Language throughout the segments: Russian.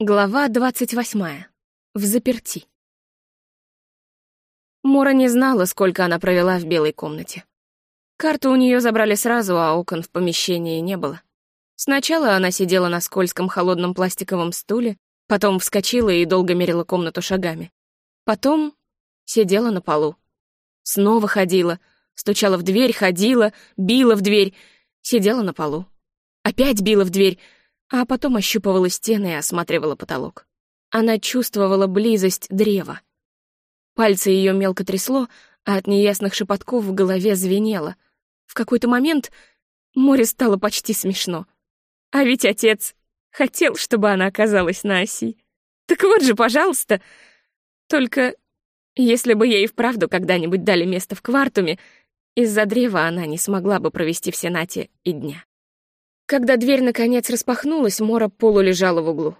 Глава двадцать восьмая. В заперти. Мора не знала, сколько она провела в белой комнате. Карту у нее забрали сразу, а окон в помещении не было. Сначала она сидела на скользком холодном пластиковом стуле, потом вскочила и долго мерила комнату шагами. Потом сидела на полу. Снова ходила, стучала в дверь, ходила, била в дверь, сидела на полу. Опять била в дверь, а потом ощупывала стены и осматривала потолок. Она чувствовала близость древа. Пальцы ее мелко трясло, а от неясных шепотков в голове звенело. В какой-то момент море стало почти смешно. А ведь отец хотел, чтобы она оказалась на оси. Так вот же, пожалуйста. Только если бы ей вправду когда-нибудь дали место в квартуме, из-за древа она не смогла бы провести в Сенате и дня. Когда дверь наконец распахнулась, Мора полулежала в углу.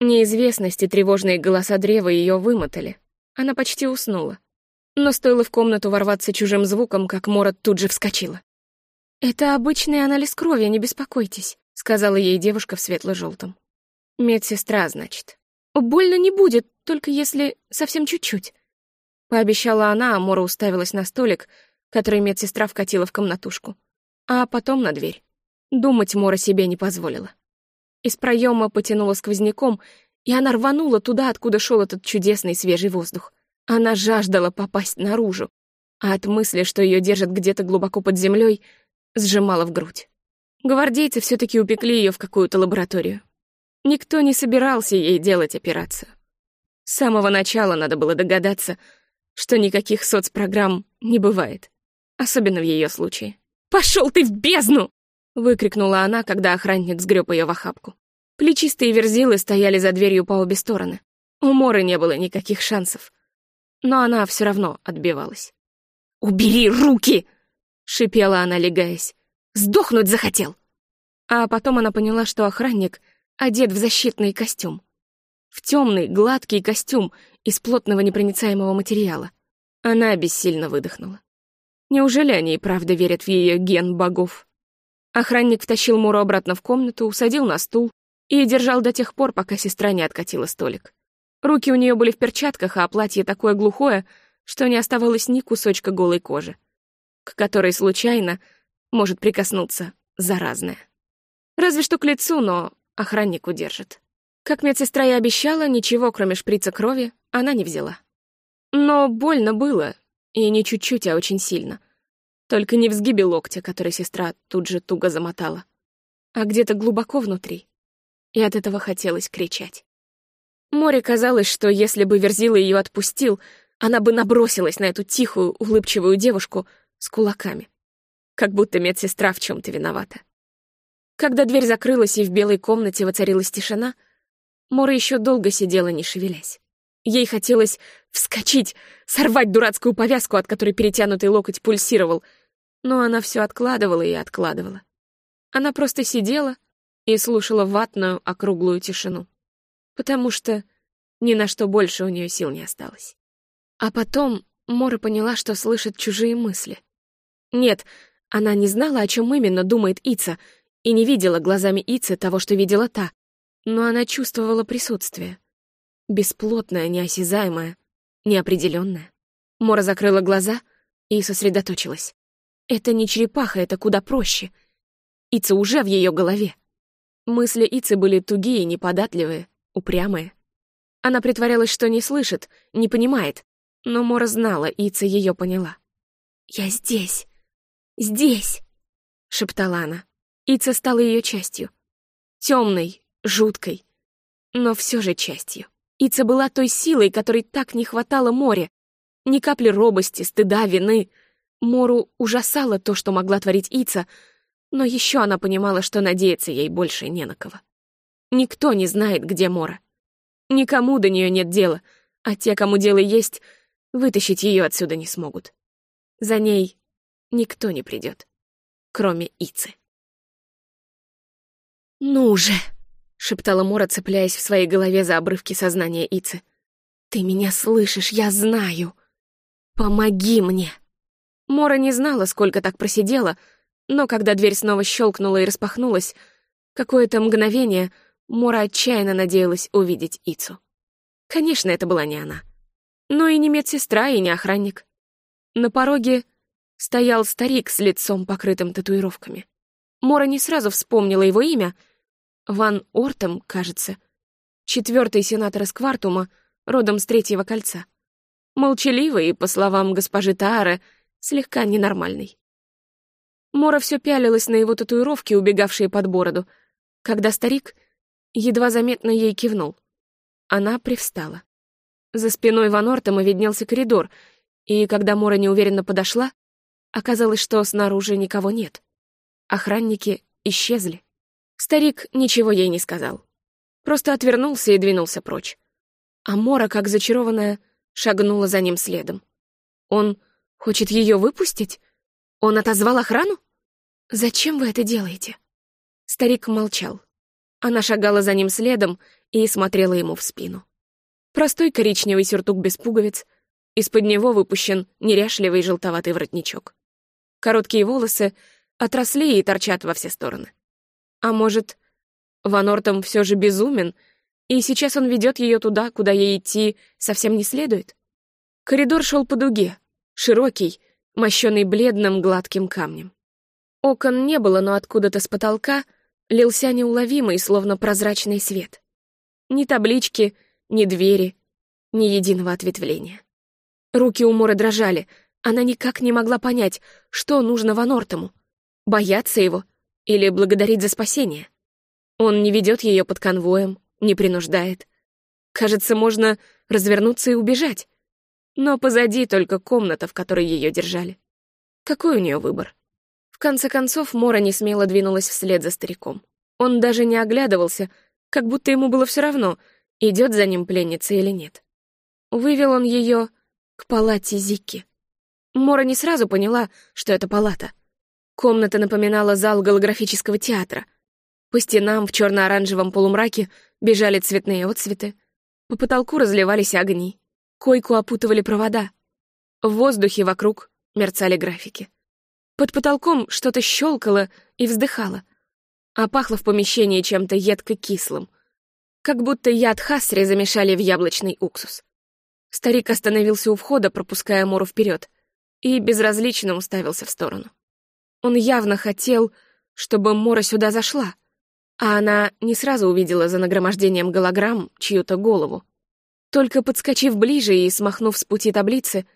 Неизвестность и тревожные голоса древа ее вымотали. Она почти уснула. Но стоило в комнату ворваться чужим звуком, как Мора тут же вскочила. «Это обычный анализ крови, не беспокойтесь», — сказала ей девушка в светло-желтом. «Медсестра, значит. Больно не будет, только если совсем чуть-чуть». Пообещала она, а Мора уставилась на столик, который медсестра вкатила в комнатушку, а потом на дверь. Думать Мора себе не позволила. Из проема потянуло сквозняком, и она рванула туда, откуда шел этот чудесный свежий воздух. Она жаждала попасть наружу, а от мысли, что ее держат где-то глубоко под землей, сжимала в грудь. Гвардейцы все таки упекли ее в какую-то лабораторию. Никто не собирался ей делать операцию. С самого начала надо было догадаться, что никаких соцпрограмм не бывает, особенно в ее случае. «Пошел ты в бездну!» — выкрикнула она, когда охранник сгреб ее в охапку. Плечистые верзилы стояли за дверью по обе стороны. У Моры не было никаких шансов. Но она все равно отбивалась. «Убери руки!» — шипела она, легаясь. «Сдохнуть захотел!» А потом она поняла, что охранник одет в защитный костюм. В темный, гладкий костюм из плотного непроницаемого материала. Она бессильно выдохнула. Неужели они и правда верят в ее ген богов? Охранник втащил Муру обратно в комнату, усадил на стул и держал до тех пор, пока сестра не откатила столик. Руки у нее были в перчатках, а платье такое глухое, что не оставалось ни кусочка голой кожи, к которой случайно может прикоснуться заразное. Разве что к лицу, но охранник удержит. Как медсестра и обещала, ничего, кроме шприца крови, она не взяла. Но больно было, и не чуть-чуть, а очень сильно — только не в сгибе локтя, который сестра тут же туго замотала, а где-то глубоко внутри. И от этого хотелось кричать. Море казалось, что если бы Верзила ее отпустил, она бы набросилась на эту тихую, улыбчивую девушку с кулаками. Как будто медсестра в чем то виновата. Когда дверь закрылась и в белой комнате воцарилась тишина, Мора еще долго сидела, не шевелясь. Ей хотелось вскочить, сорвать дурацкую повязку, от которой перетянутый локоть пульсировал, но она все откладывала и откладывала. Она просто сидела и слушала ватную, округлую тишину, потому что ни на что больше у нее сил не осталось. А потом Мора поняла, что слышит чужие мысли. Нет, она не знала, о чем именно думает Ица, и не видела глазами Ицы того, что видела та, но она чувствовала присутствие. Бесплотное, неосязаемое, неопределенное. Мора закрыла глаза и сосредоточилась. Это не черепаха, это куда проще. Ица уже в ее голове. Мысли Ицы были тугие, неподатливые, упрямые. Она притворялась, что не слышит, не понимает, но Мора знала, Ица ее поняла. «Я здесь! Здесь!» — шептала она. Ица стала ее частью. Темной, жуткой, но все же частью. Ица была той силой, которой так не хватало море. Ни капли робости, стыда, вины. Мору ужасало то, что могла творить Ица, но еще она понимала, что надеяться ей больше не на кого. Никто не знает, где Мора. Никому до нее нет дела, а те, кому дело есть, вытащить ее отсюда не смогут. За ней никто не придет, кроме Ицы. «Ну же!» Шептала Мора, цепляясь в своей голове за обрывки сознания Ицы. «Ты меня слышишь, я знаю! Помоги мне!» Мора не знала, сколько так просидела, но когда дверь снова щелкнула и распахнулась, какое-то мгновение Мора отчаянно надеялась увидеть Ицу. Конечно, это была не она. Но и не медсестра, и не охранник. На пороге стоял старик с лицом, покрытым татуировками. Мора не сразу вспомнила его имя. Ван Ортом, кажется. Четвертый сенатор из Квартума, родом с Третьего кольца. Молчаливый и, по словам госпожи Таары, слегка ненормальный. Мора все пялилась на его татуировки, убегавшие под бороду, когда старик едва заметно ей кивнул. Она привстала. За спиной Ван Ортома виднелся коридор, и когда Мора неуверенно подошла, оказалось, что снаружи никого нет. Охранники исчезли. Старик ничего ей не сказал. Просто отвернулся и двинулся прочь. А Мора, как зачарованная, шагнула за ним следом. Он хочет ее выпустить? Он отозвал охрану? Зачем вы это делаете? Старик молчал. Она шагала за ним следом и смотрела ему в спину. Простой коричневый сюртук без пуговиц, из-под него выпущен неряшливый желтоватый воротничок. Короткие волосы отросли и торчат во все стороны. А может, Ван Ортом все же безумен, и сейчас он ведет ее туда, куда ей идти совсем не следует? Коридор шел по дуге, широкий, мощенный бледным гладким камнем. Окон не было, но откуда-то с потолка лился неуловимый, словно прозрачный свет. Ни таблички, ни двери, ни единого ответвления. Руки у Моры дрожали, она никак не могла понять, что нужно Ван Бояться его или благодарить за спасение? Он не ведет ее под конвоем, не принуждает. Кажется, можно развернуться и убежать. Но позади только комната, в которой ее держали. Какой у нее выбор? В конце концов, Мора не смело двинулась вслед за стариком. Он даже не оглядывался, как будто ему было все равно, идет за ним пленница или нет. Вывел он ее к палате Зики. Мора не сразу поняла, что это палата — Комната напоминала зал голографического театра. По стенам в черно-оранжевом полумраке бежали цветные отцветы. По потолку разливались огни. Койку опутывали провода. В воздухе вокруг мерцали графики. Под потолком что-то щелкало и вздыхало, а пахло в помещении чем-то едко-кислым, как будто яд хасри замешали в яблочный уксус. Старик остановился у входа, пропуская Мору вперед, и безразлично уставился в сторону. Он явно хотел, чтобы Мора сюда зашла, а она не сразу увидела за нагромождением голограмм чью-то голову. Только подскочив ближе и смахнув с пути таблицы,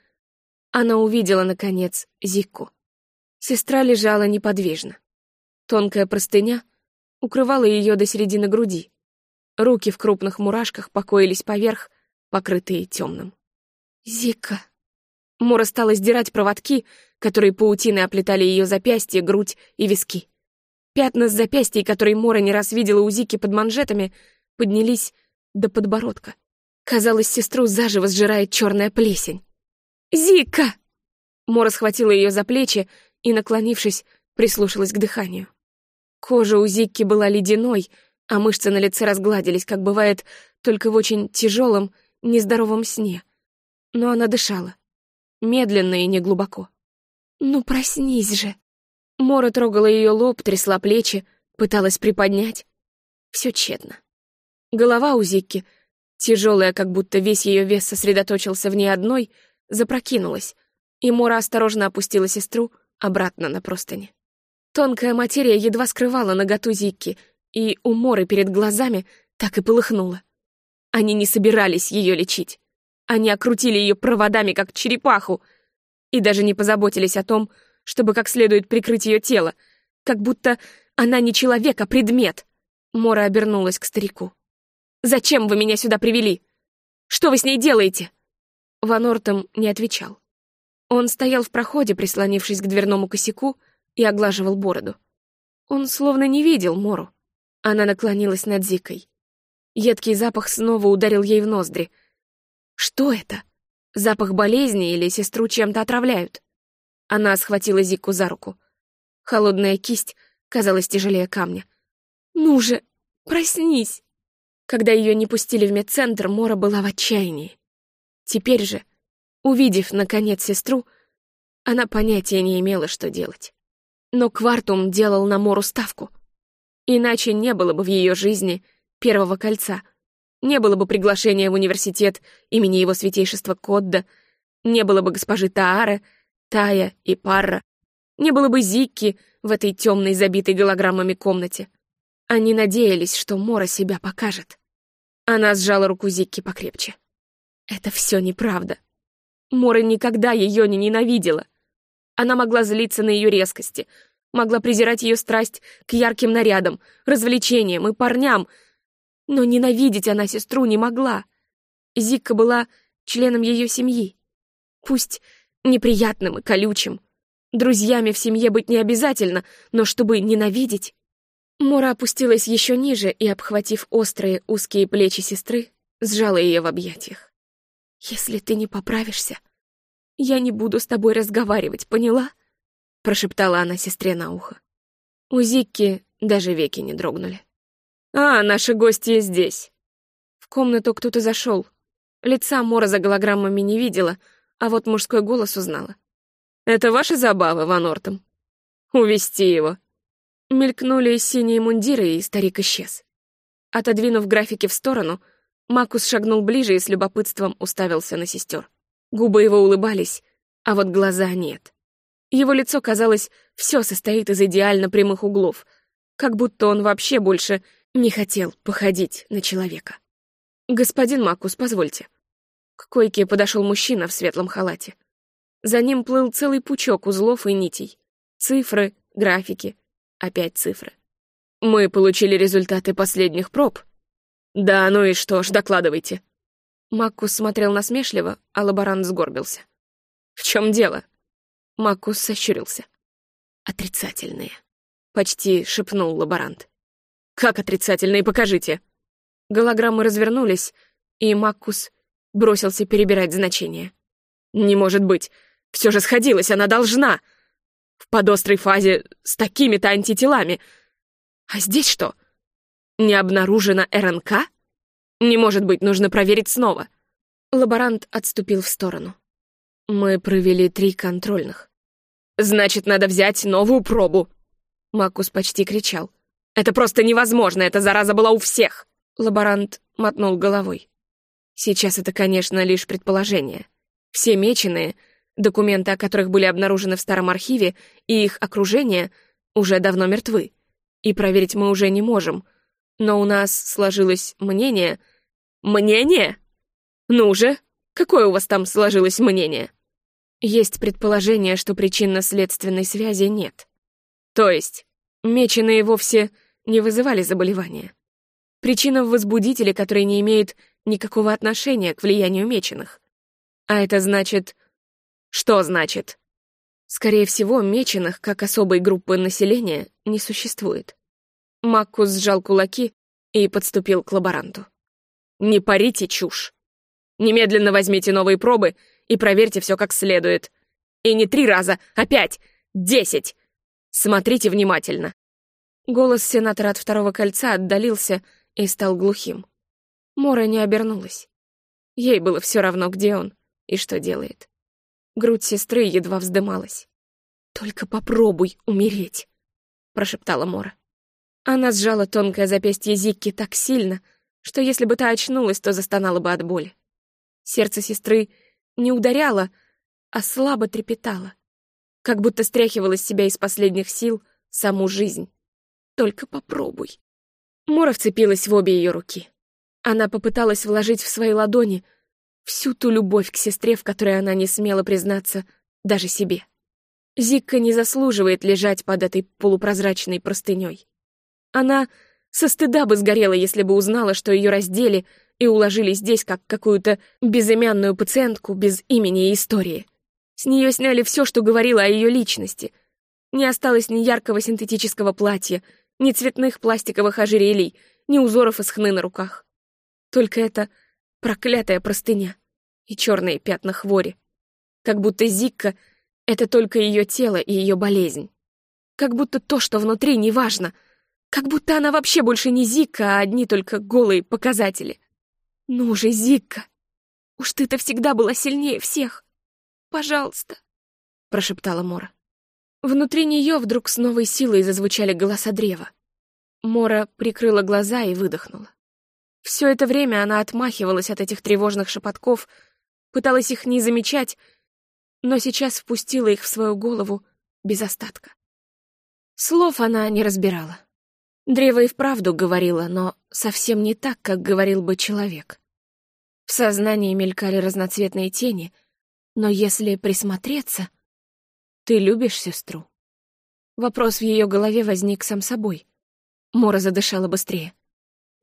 она увидела, наконец, Зикку. Сестра лежала неподвижно. Тонкая простыня укрывала ее до середины груди. Руки в крупных мурашках покоились поверх, покрытые темным. «Зика!» Мора стала сдирать проводки, которые паутины оплетали ее запястья, грудь и виски. Пятна с запястьей, которые Мора не раз видела у Зики под манжетами, поднялись до подбородка. Казалось, сестру заживо сжирает черная плесень. «Зика!» Мора схватила ее за плечи и, наклонившись, прислушалась к дыханию. Кожа у Зикки была ледяной, а мышцы на лице разгладились, как бывает только в очень тяжелом, нездоровом сне. Но она дышала медленно и неглубоко. «Ну, проснись же!» Мора трогала ее лоб, трясла плечи, пыталась приподнять. Все тщетно. Голова у Зикки, тяжелая, как будто весь ее вес сосредоточился в ней одной, запрокинулась, и Мора осторожно опустила сестру обратно на простыни. Тонкая материя едва скрывала наготу Зикки, и у Моры перед глазами так и полыхнуло. Они не собирались ее лечить. Они окрутили ее проводами, как черепаху, и даже не позаботились о том, чтобы как следует прикрыть ее тело, как будто она не человек, а предмет. Мора обернулась к старику. «Зачем вы меня сюда привели? Что вы с ней делаете?» Ван Ортом не отвечал. Он стоял в проходе, прислонившись к дверному косяку, и оглаживал бороду. Он словно не видел Мору. Она наклонилась над Зикой. Едкий запах снова ударил ей в ноздри — что это? Запах болезни или сестру чем-то отравляют? Она схватила Зику за руку. Холодная кисть казалась тяжелее камня. «Ну же, проснись!» Когда ее не пустили в медцентр, Мора была в отчаянии. Теперь же, увидев, наконец, сестру, она понятия не имела, что делать. Но Квартум делал на Мору ставку. Иначе не было бы в ее жизни первого кольца. Не было бы приглашения в университет имени его святейшества Кодда, не было бы госпожи Таары, Тая и Парра, не было бы Зикки в этой темной, забитой голограммами комнате. Они надеялись, что Мора себя покажет. Она сжала руку Зикки покрепче. Это все неправда. Мора никогда ее не ненавидела. Она могла злиться на ее резкости, могла презирать ее страсть к ярким нарядам, развлечениям и парням, но ненавидеть она сестру не могла. Зикка была членом ее семьи. Пусть неприятным и колючим. Друзьями в семье быть не обязательно, но чтобы ненавидеть... Мора опустилась еще ниже и, обхватив острые узкие плечи сестры, сжала ее в объятиях. «Если ты не поправишься, я не буду с тобой разговаривать, поняла?» прошептала она сестре на ухо. У Зикки даже веки не дрогнули. «А, наши гости здесь!» В комнату кто-то зашел. Лица Мора за голограммами не видела, а вот мужской голос узнала. «Это ваши забавы, Ван Ортом? Увести его!» Мелькнули синие мундиры, и старик исчез. Отодвинув графики в сторону, Макус шагнул ближе и с любопытством уставился на сестер. Губы его улыбались, а вот глаза нет. Его лицо, казалось, все состоит из идеально прямых углов, как будто он вообще больше не хотел походить на человека. «Господин Макус, позвольте». К койке подошел мужчина в светлом халате. За ним плыл целый пучок узлов и нитей. Цифры, графики, опять цифры. «Мы получили результаты последних проб». «Да, ну и что ж, докладывайте». Макус смотрел насмешливо, а лаборант сгорбился. «В чем дело?» Макус сощурился. «Отрицательные», — почти шепнул лаборант. «Как отрицательные? Покажите!» Голограммы развернулись, и Маккус бросился перебирать значения. «Не может быть! Все же сходилось, она должна!» В подострой фазе с такими-то антителами. А здесь что? Не обнаружена РНК? Не может быть, нужно проверить снова. Лаборант отступил в сторону. Мы провели три контрольных. Значит, надо взять новую пробу. Макус почти кричал. Это просто невозможно, эта зараза была у всех. Лаборант мотнул головой. Сейчас это, конечно, лишь предположение. Все меченые, документы о которых были обнаружены в старом архиве, и их окружение уже давно мертвы. И проверить мы уже не можем. Но у нас сложилось мнение... Мнение? Ну же, какое у вас там сложилось мнение? Есть предположение, что причинно-следственной связи нет. То есть, меченые вовсе не вызывали заболевания. Причина в возбудителе, который не имеет никакого отношения к влиянию меченых. А это значит... Что значит? Скорее всего, меченых, как особой группы населения, не существует. Маккус сжал кулаки и подступил к лаборанту. «Не парите чушь! Немедленно возьмите новые пробы и проверьте все как следует. И не три раза, а пять, десять. Смотрите внимательно». Голос сенатора от второго кольца отдалился и стал глухим. Мора не обернулась. Ей было все равно, где он и что делает. Грудь сестры едва вздымалась. «Только попробуй умереть», — прошептала Мора. Она сжала тонкое запястье Зикки так сильно, что если бы та очнулась, то застонала бы от боли. Сердце сестры не ударяло, а слабо трепетало, как будто стряхивала с себя из последних сил саму жизнь. Только попробуй. Мора вцепилась в обе ее руки. Она попыталась вложить в свои ладони всю ту любовь к сестре, в которой она не смела признаться даже себе. Зикка не заслуживает лежать под этой полупрозрачной простыней. Она со стыда бы сгорела, если бы узнала, что ее раздели и уложили здесь как какую-то безымянную пациентку без имени и истории. С нее сняли все, что говорило о ее личности. Не осталось ни яркого синтетического платья, ни цветных пластиковых ожерелий, ни узоров из хны на руках. Только эта проклятая простыня и черные пятна хвори. Как будто Зикка — это только ее тело и ее болезнь. Как будто то, что внутри, неважно. Как будто она вообще больше не Зикка, а одни только голые показатели. «Ну же, Зикка, уж ты-то всегда была сильнее всех. Пожалуйста», — прошептала Мора. Внутри нее вдруг с новой силой зазвучали голоса древа. Мора прикрыла глаза и выдохнула. Все это время она отмахивалась от этих тревожных шепотков, пыталась их не замечать, но сейчас впустила их в свою голову без остатка. Слов она не разбирала. Древо и вправду говорило, но совсем не так, как говорил бы человек. В сознании мелькали разноцветные тени, но если присмотреться... Ты любишь сестру? Вопрос в ее голове возник сам собой. Мора задышала быстрее.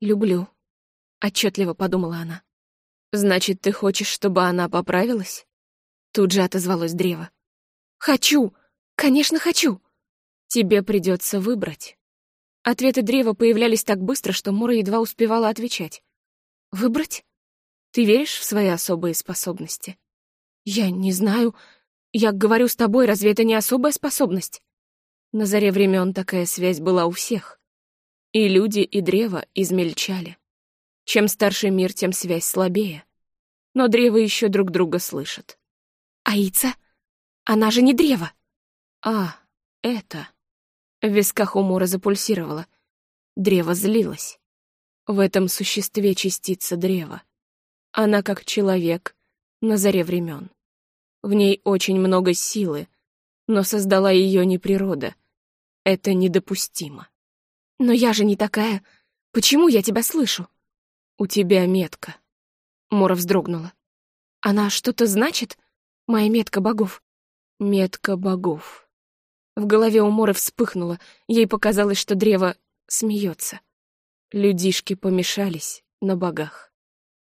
«Люблю», — отчетливо подумала она. «Значит, ты хочешь, чтобы она поправилась?» Тут же отозвалось древо. «Хочу! Конечно, хочу!» «Тебе придется выбрать». Ответы древа появлялись так быстро, что Мора едва успевала отвечать. «Выбрать? Ты веришь в свои особые способности?» «Я не знаю. Я говорю с тобой, разве это не особая способность?» На заре времен такая связь была у всех. И люди, и древо измельчали. Чем старше мир, тем связь слабее. Но древо еще друг друга слышат. «Аица? Она же не древо!» «А, это...» В висках у Мора запульсировало. Древо злилось. В этом существе частица древа. Она как человек на заре времен. В ней очень много силы, но создала ее не природа. Это недопустимо. Но я же не такая. Почему я тебя слышу? У тебя метка. Мора вздрогнула. Она что-то значит? Моя метка богов. Метка богов. В голове у Моры вспыхнуло, ей показалось, что древо смеется. Людишки помешались на богах.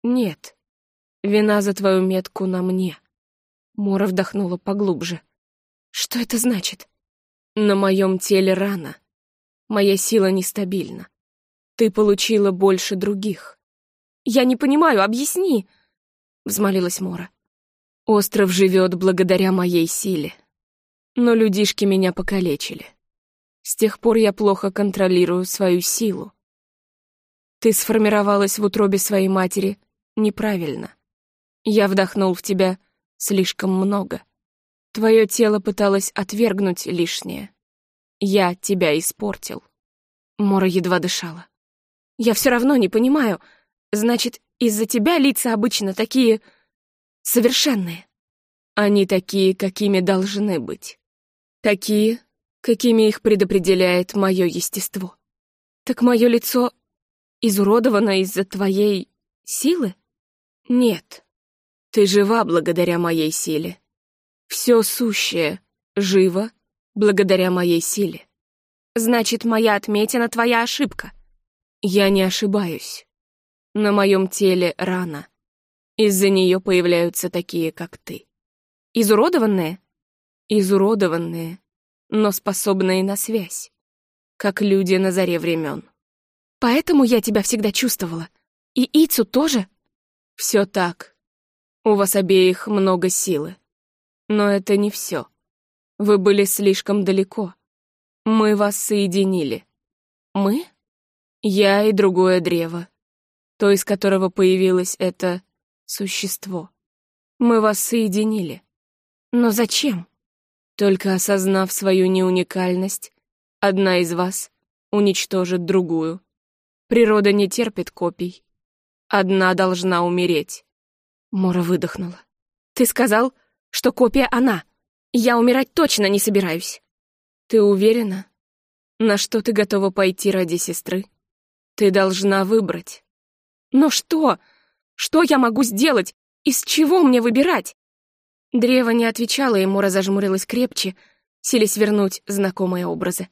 Нет, вина за твою метку на мне. Мора вдохнула поглубже. Что это значит? На моем теле рана. Моя сила нестабильна. Ты получила больше других. Я не понимаю, объясни, взмолилась Мора. Остров живет благодаря моей силе. Но людишки меня покалечили. С тех пор я плохо контролирую свою силу. Ты сформировалась в утробе своей матери неправильно. Я вдохнул в тебя слишком много. Твое тело пыталось отвергнуть лишнее. Я тебя испортил. Мора едва дышала. Я все равно не понимаю. Значит, из-за тебя лица обычно такие... совершенные. Они такие, какими должны быть. Такие, какими их предопределяет мое естество. Так мое лицо изуродовано из-за твоей силы? Нет. Ты жива благодаря моей силе. Все сущее живо благодаря моей силе. Значит, моя отметина — твоя ошибка. Я не ошибаюсь. На моем теле рана. Из-за нее появляются такие, как ты. Изуродованные? изуродованные, но способные на связь, как люди на заре времен. Поэтому я тебя всегда чувствовала. И Ицу тоже? Все так. У вас обеих много силы. Но это не все. Вы были слишком далеко. Мы вас соединили. Мы? Я и другое древо, то, из которого появилось это существо. Мы вас соединили. Но зачем? Только осознав свою неуникальность, одна из вас уничтожит другую. Природа не терпит копий. Одна должна умереть. Мора выдохнула. Ты сказал, что копия она. Я умирать точно не собираюсь. Ты уверена? На что ты готова пойти ради сестры? Ты должна выбрать. Но что? Что я могу сделать? Из чего мне выбирать? Древо не отвечало, и Мора зажмурилась крепче, силясь вернуть знакомые образы.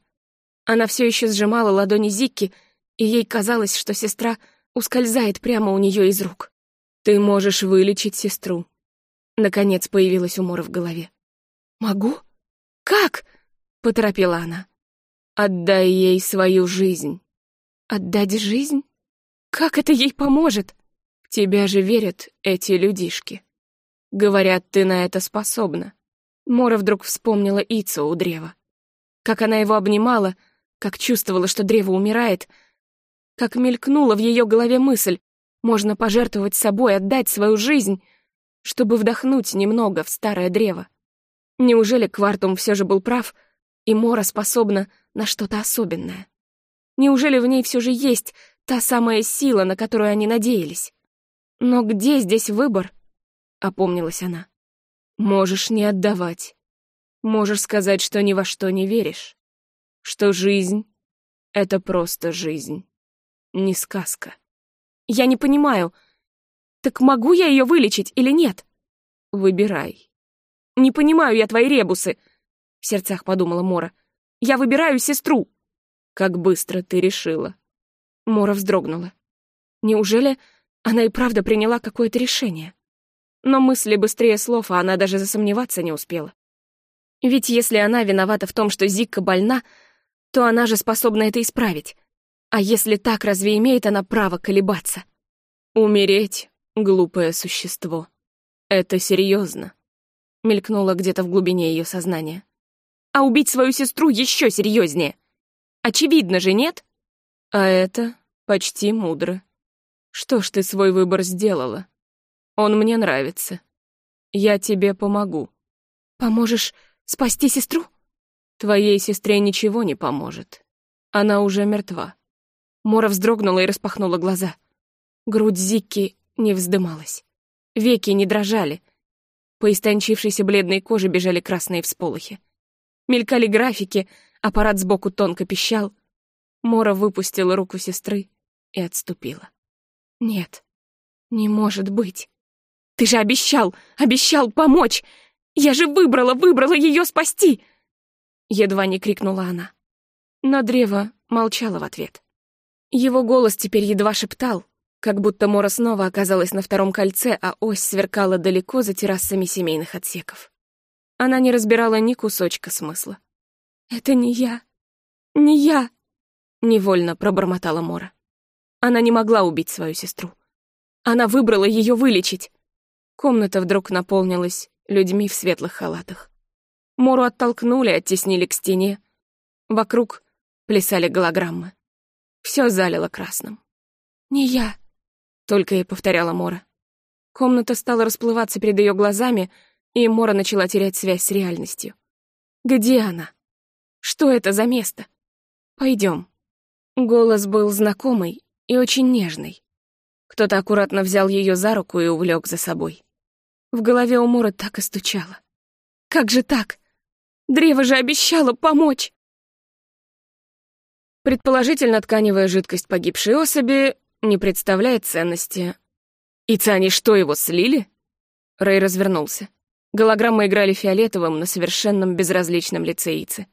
Она все еще сжимала ладони Зикки, и ей казалось, что сестра ускользает прямо у нее из рук. «Ты можешь вылечить сестру». Наконец появилась у Мора в голове. «Могу? Как?» — поторопила она. «Отдай ей свою жизнь». «Отдать жизнь? Как это ей поможет?» «В тебя же верят эти людишки». Говорят, ты на это способна. Мора вдруг вспомнила Ицу у древа. Как она его обнимала, как чувствовала, что древо умирает, как мелькнула в ее голове мысль, можно пожертвовать собой, отдать свою жизнь, чтобы вдохнуть немного в старое древо. Неужели Квартум все же был прав, и Мора способна на что-то особенное? Неужели в ней все же есть Та самая сила, на которую они надеялись. Но где здесь выбор? Опомнилась она. Можешь не отдавать. Можешь сказать, что ни во что не веришь. Что жизнь — это просто жизнь. Не сказка. Я не понимаю. Так могу я ее вылечить или нет? Выбирай. Не понимаю я твои ребусы, — в сердцах подумала Мора. Я выбираю сестру. Как быстро ты решила. Мора вздрогнула. Неужели она и правда приняла какое-то решение? Но мысли быстрее слов, а она даже засомневаться не успела. Ведь если она виновата в том, что Зикка больна, то она же способна это исправить. А если так, разве имеет она право колебаться? Умереть, глупое существо. Это серьезно. Мелькнуло где-то в глубине ее сознания а убить свою сестру еще серьезнее. Очевидно же, нет? А это почти мудро. Что ж ты свой выбор сделала? Он мне нравится. Я тебе помогу. Поможешь спасти сестру? Твоей сестре ничего не поможет. Она уже мертва. Мора вздрогнула и распахнула глаза. Грудь Зикки не вздымалась. Веки не дрожали. По истончившейся бледной коже бежали красные всполохи. Мелькали графики, аппарат сбоку тонко пищал. Мора выпустила руку сестры и отступила. «Нет, не может быть. Ты же обещал, обещал помочь! Я же выбрала, выбрала ее спасти!» Едва не крикнула она. Но древо молчало в ответ. Его голос теперь едва шептал, как будто Мора снова оказалась на втором кольце, а ось сверкала далеко за террасами семейных отсеков. Она не разбирала ни кусочка смысла. «Это не я. Не я!» — невольно пробормотала Мора. Она не могла убить свою сестру. Она выбрала ее вылечить. Комната вдруг наполнилась людьми в светлых халатах. Мору оттолкнули, оттеснили к стене. Вокруг плясали голограммы. Все залило красным. «Не я», — только и повторяла Мора. Комната стала расплываться перед ее глазами, и Мора начала терять связь с реальностью. Где она? Что это за место? Пойдем. Голос был знакомый и очень нежный. Кто-то аккуратно взял ее за руку и увлек за собой. В голове у Мора так и стучало. Как же так? Древо же обещало помочь! Предположительно, тканевая жидкость погибшей особи не представляет ценности. И Цани что, его слили? Рэй развернулся. Голограммы играли фиолетовым на совершенном безразличном лице Ицы.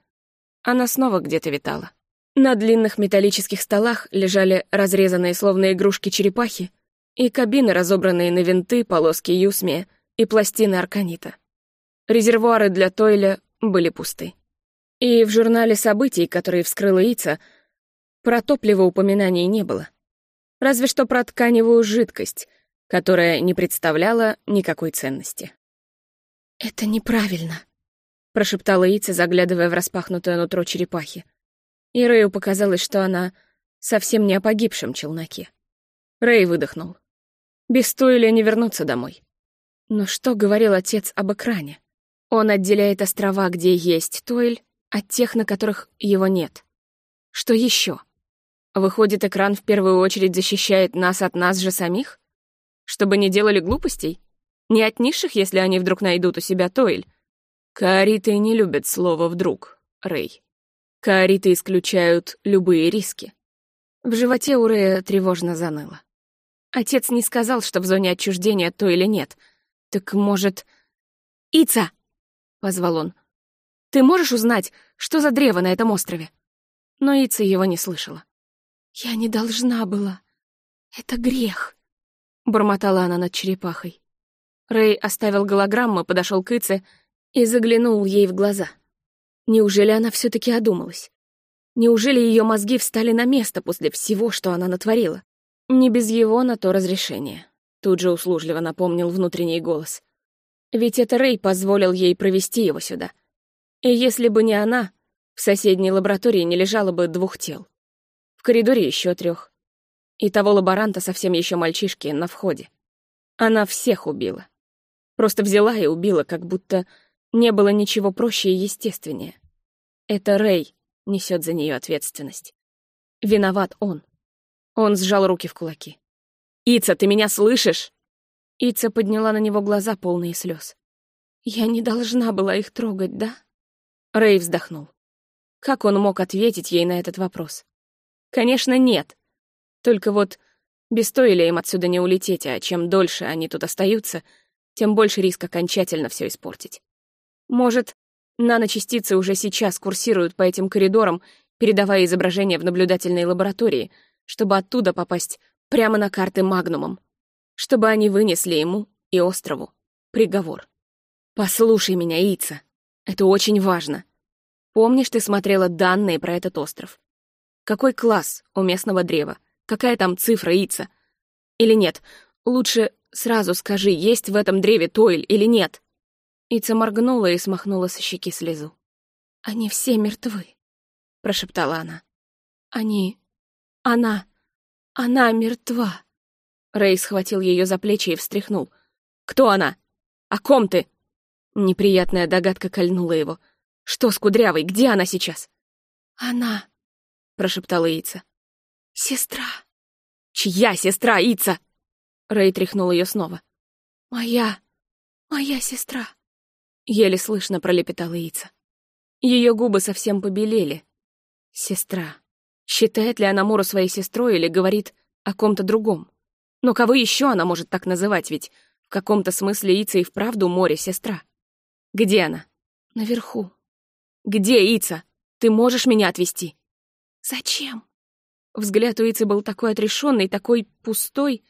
Она снова где-то витала. На длинных металлических столах лежали разрезанные словно игрушки черепахи и кабины, разобранные на винты, полоски юсмия и пластины арканита. Резервуары для Тойля были пусты. И в журнале событий, который вскрыла Ица, про топливо упоминаний не было. Разве что про тканевую жидкость, которая не представляла никакой ценности. «Это неправильно», — прошептала Ица, заглядывая в распахнутое нутро черепахи. И Рэю показалось, что она совсем не о погибшем челноке. Рэй выдохнул. Без Тойля не вернуться домой. Но что говорил отец об экране? Он отделяет острова, где есть Тойль, от тех, на которых его нет. Что еще? Выходит, экран в первую очередь защищает нас от нас же самих? Чтобы не делали глупостей? Не от низших, если они вдруг найдут у себя Тойль. Каариты не любят слово «вдруг», Рэй. Каариты исключают любые риски. В животе у Рэя тревожно заныло. Отец не сказал, что в зоне отчуждения то или нет. Так может... «Ица!» — позвал он. «Ты можешь узнать, что за древо на этом острове?» Но Ица его не слышала. «Я не должна была. Это грех», — бормотала она над черепахой. Рэй оставил голограмму, подошел к Ице и заглянул ей в глаза. Неужели она все таки одумалась? Неужели ее мозги встали на место после всего, что она натворила? Не без его на то разрешения. Тут же услужливо напомнил внутренний голос. Ведь это Рэй позволил ей провести его сюда. И если бы не она, в соседней лаборатории не лежало бы двух тел. Коридоре еще трех. И того лаборанта совсем еще мальчишки на входе. Она всех убила. Просто взяла и убила, как будто не было ничего проще и естественнее. Это Рэй несет за нее ответственность. Виноват он. Он сжал руки в кулаки. «Ица, ты меня слышишь?» Ица подняла на него глаза, полные слез. «Я не должна была их трогать, да?» Рэй вздохнул. Как он мог ответить ей на этот вопрос? Конечно, нет. Только вот без стоили им отсюда не улететь, а чем дольше они тут остаются, тем больше риск окончательно все испортить. Может, наночастицы уже сейчас курсируют по этим коридорам, передавая изображения в наблюдательной лаборатории, чтобы оттуда попасть прямо на карты Магнумом, чтобы они вынесли ему и острову приговор. «Послушай меня, Ица, это очень важно. Помнишь, ты смотрела данные про этот остров? Какой класс у местного древа? Какая там цифра Ица? Или нет? Лучше сразу скажи, есть в этом древе Тойль или нет?» Ица моргнула и смахнула со щеки слезу. «Они все мертвы», — прошептала она. «Они... Она... Она мертва». Рэй схватил ее за плечи и встряхнул. «Кто она? О ком ты?» Неприятная догадка кольнула его. «Что с Кудрявой? Где она сейчас?» «Она...» — прошептала Ица. «Сестра». «Чья сестра, Ица?» Рэй тряхнул ее снова. «Моя... моя сестра». Еле слышно пролепетала Ица. Ее губы совсем побелели. Сестра. Считает ли она Муру своей сестрой или говорит о ком-то другом? Но кого еще она может так называть, ведь в каком-то смысле Ица и вправду море сестра. Где она? Наверху. Где Ица? Ты можешь меня отвезти? Зачем? Взгляд у Ицы был такой отрешенный, такой пустой,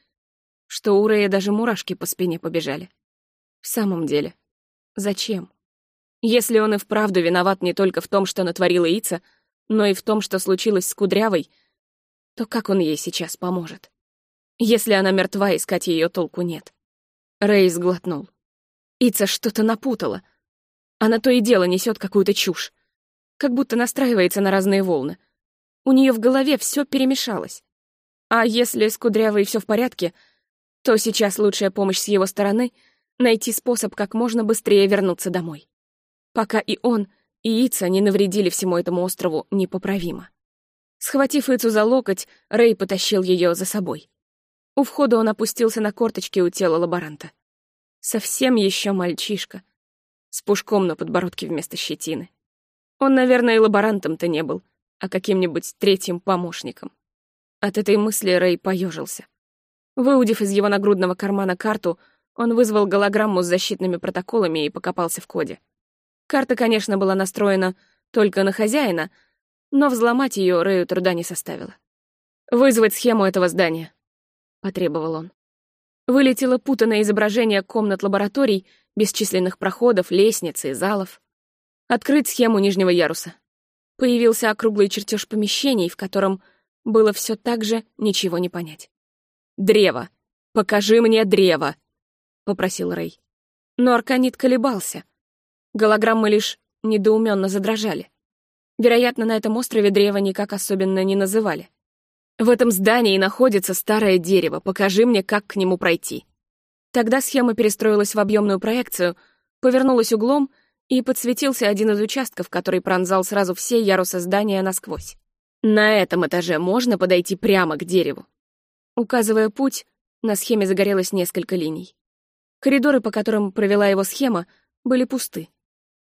что у Рэя даже мурашки по спине побежали. В самом деле, Зачем? Если он и вправду виноват не только в том, что натворила Ица, но и в том, что случилось с Кудрявой, то как он ей сейчас поможет? Если она мертва, искать ее толку нет. Рэй сглотнул. Ица что-то напутала. Она то и дело несет какую-то чушь. Как будто настраивается на разные волны. У нее в голове все перемешалось. А если с Кудрявой все в порядке, то сейчас лучшая помощь с его стороны — найти способ как можно быстрее вернуться домой. Пока и он, и Ица не навредили всему этому острову непоправимо. Схватив Ицу за локоть, Рэй потащил ее за собой. У входа он опустился на корточки у тела лаборанта. Совсем еще мальчишка, с пушком на подбородке вместо щетины. Он, наверное, и лаборантом-то не был, а каким-нибудь третьим помощником. От этой мысли Рэй поежился. Выудив из его нагрудного кармана карту, он вызвал голограмму с защитными протоколами и покопался в коде. Карта, конечно, была настроена только на хозяина, но взломать ее Рэю труда не составило. «Вызвать схему этого здания», — потребовал он. Вылетело путанное изображение комнат лабораторий, бесчисленных проходов, лестниц и залов. Открыть схему нижнего яруса. Появился округлый чертеж помещений, в котором было все так же ничего не понять. «Древо! Покажи мне древо!» — попросил Рэй. Но Арканит колебался. Голограммы лишь недоуменно задрожали. Вероятно, на этом острове древа никак особенно не называли. «В этом здании находится старое дерево. Покажи мне, как к нему пройти». Тогда схема перестроилась в объемную проекцию, повернулась углом, и подсветился один из участков, который пронзал сразу все ярусы здания насквозь. На этом этаже можно подойти прямо к дереву. Указывая путь, на схеме загорелось несколько линий. Коридоры, по которым провела его схема, были пусты.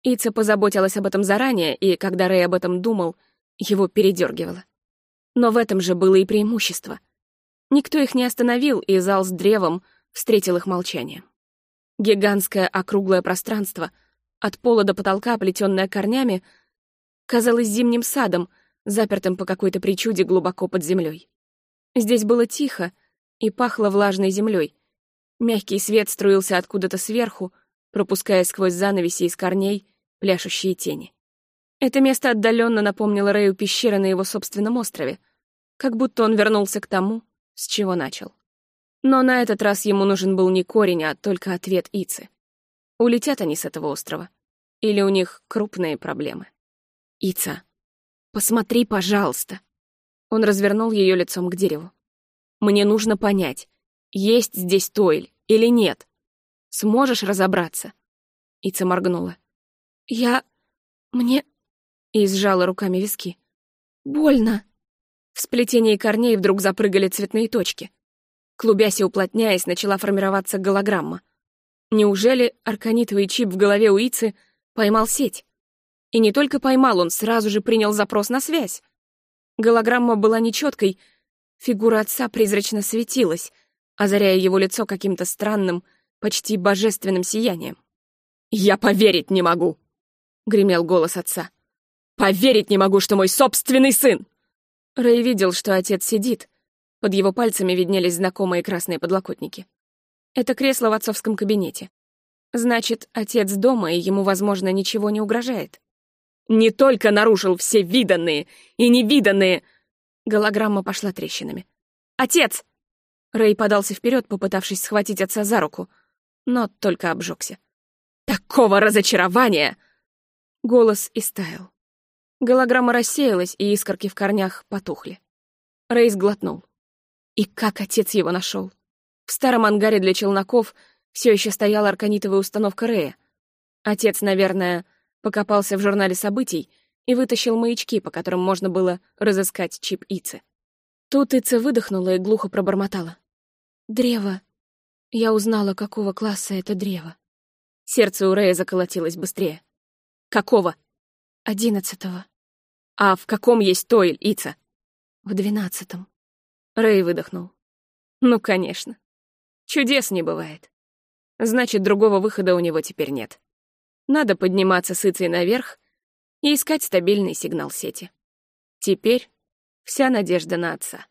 Ица позаботилась об этом заранее, и когда Рэй об этом думал, его передергивало. Но в этом же было и преимущество. Никто их не остановил, и зал с древом встретил их молчанием. Гигантское округлое пространство, от пола до потолка, плетённое корнями, казалось зимним садом, запертым по какой-то причуде глубоко под землей. Здесь было тихо и пахло влажной землей, Мягкий свет струился откуда-то сверху, пропуская сквозь занавеси из корней пляшущие тени. Это место отдаленно напомнило Рэю пещеры на его собственном острове, как будто он вернулся к тому, с чего начал. Но на этот раз ему нужен был не корень, а только ответ Ицы. Улетят они с этого острова? Или у них крупные проблемы? Ица, посмотри, пожалуйста. Он развернул ее лицом к дереву. Мне нужно понять, есть здесь Тойль или нет? Сможешь разобраться?» Ица моргнула. «Я... мне...» И сжала руками виски. «Больно!» В сплетении корней вдруг запрыгали цветные точки. Клубясь и уплотняясь, начала формироваться голограмма. Неужели арканитовый чип в голове у Ицы поймал сеть? И не только поймал, он сразу же принял запрос на связь. Голограмма была нечеткой, фигура отца призрачно светилась, озаряя его лицо каким-то странным, почти божественным сиянием. «Я поверить не могу!» — гремел голос отца. «Поверить не могу, что мой собственный сын!» Рэй видел, что отец сидит. Под его пальцами виднелись знакомые красные подлокотники. Это кресло в отцовском кабинете. Значит, отец дома, и ему, возможно, ничего не угрожает. Не только нарушил все виданные и невиданные... Голограмма пошла трещинами. «Отец!» Рэй подался вперед, попытавшись схватить отца за руку, но только обжегся. «Такого разочарования!» Голос истаял. Голограмма рассеялась, и искорки в корнях потухли. Рэй сглотнул. И как отец его нашел? В старом ангаре для челноков все еще стояла арканитовая установка Рэя. Отец, наверное, покопался в журнале событий и вытащил маячки, по которым можно было разыскать чип Ицы. Тут Ица выдохнула и глухо пробормотала. «Древо. Я узнала, какого класса это древо». Сердце у Рэя заколотилось быстрее. «Какого?» «Одиннадцатого». «А в каком есть Тойль, Ица?» «В двенадцатом». Рэй выдохнул. «Ну, конечно. Чудес не бывает. Значит, другого выхода у него теперь нет». Надо подниматься с Ицей наверх и искать стабильный сигнал сети. Теперь вся надежда на отца.